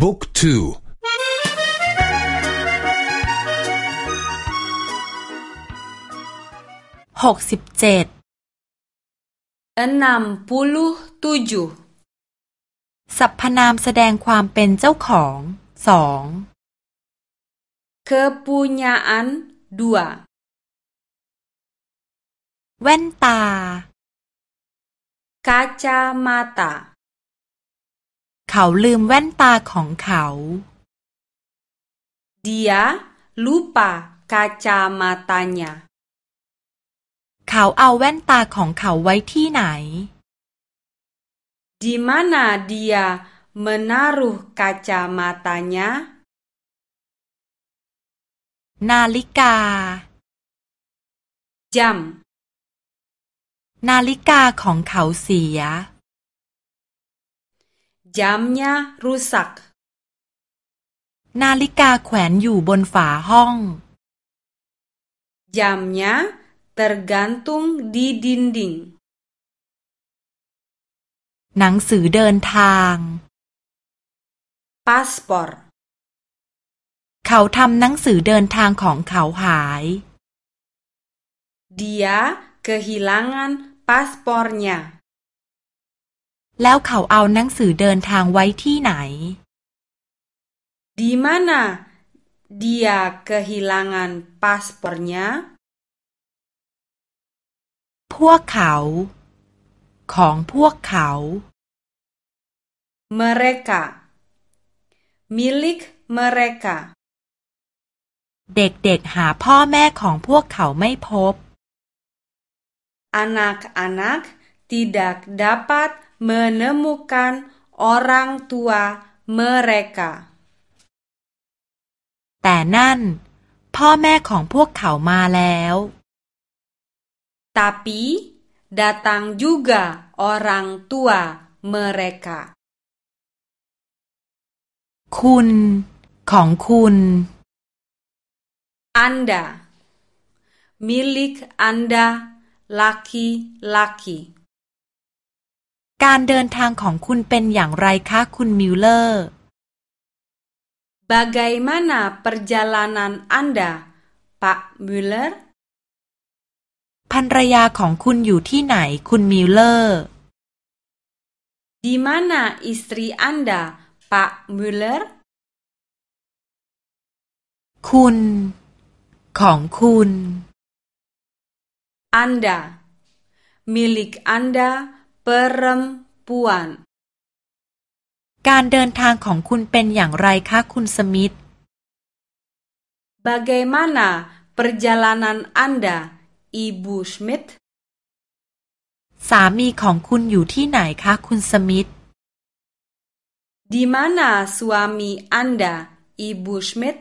บุ๊กทูหกสิบเจ็ด enam puluh tujuh สรรพนามแสดงความเป็นเจ้าของสอง kepunyaan dua แว่นตา kacamata เขาลืมแว่นตาของเขา dia lupa kacamatanya เขาเอาแว่นตาของเขาไว้ที่ไหน di mana dia menaruh kacamatanya นาฬิกา jam นาฬิกาของเขาเสีย jamnya rusak นาฬิกาแขวนอยู่บนฝาห้อง jamnya tergantung di dinding หนังสือเดินทาง paspor เขาทำหนังสือเดินทางของเขาหาย dia kehilangan paspornya แล้วเขาเอาหนังสือเดินทางไว้ที่ไหน di mana dia kehilangan paspornya พวกเขา ของพวกเขา mereka milik mereka เด็กๆหาพ่อแม่ของพวกเขาไม่พบ anak-anak tidak dapat menemukan orang tua mereka แต่นั่น พ่อแม่ของพวกเขามาแล้ว tapi datang juga orang tua mereka คุณ ของคุณ Anda milik Anda laki-laki การเดินทางของคุณเป็นอย่างไรคะคุณมิลเลอร์ Bagaimana perjalanan Anda Pak Müller ภรรยาของคุณอยู่ที่ไหนคุณมิลเลอร์ Di mana istri Anda Pak Müller คุณ ของคุณ Anda milik Anda perempuan การเดินทางของคุณเป็นอย่างไรคะคุณสมิธ Bagaimana perjalanan Anda Ibu Schmidt สามีของคุณอยู่ที่ไหนคะคุณสมิธ Di mana suami Anda Ibu Schmidt